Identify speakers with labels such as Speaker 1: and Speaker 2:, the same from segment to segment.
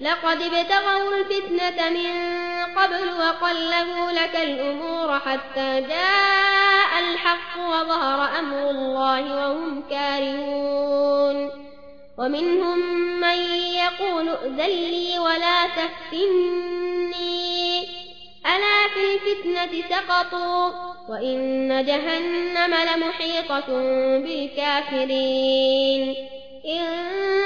Speaker 1: لقد ابتغوا الفتنة من قبل وقلبوا لك الأمور حتى جاء الحق وظهر أمر الله وهم كارهون. ومنهم من يقول ائذن لي ولا تفتني. ألا في الفتنة سقطوا وإن جهنم لمحيطة بالكافرين. إن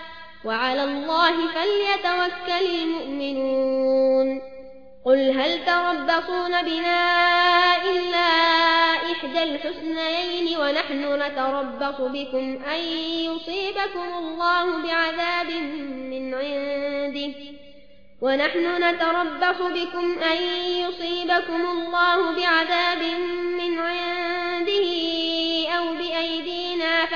Speaker 1: وعلى الله فليتوكل المؤمنون. قل هل تربصون بنا إلا إحدى الحسنين ونحن نتربص بكم أن يصيبكم الله بعذاب من عنده. ونحن نتربص بكم أن يصيبكم الله بعذاب من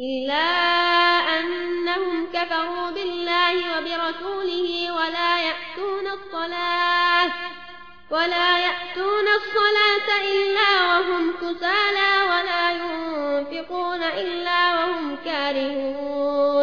Speaker 1: إلا أنهم كفروا بالله وبرسوله ولا يأتون الصلاة ولا يأتون الصلاة إلا وهم كسالى ولا ينفقون إلا وهم كارهون.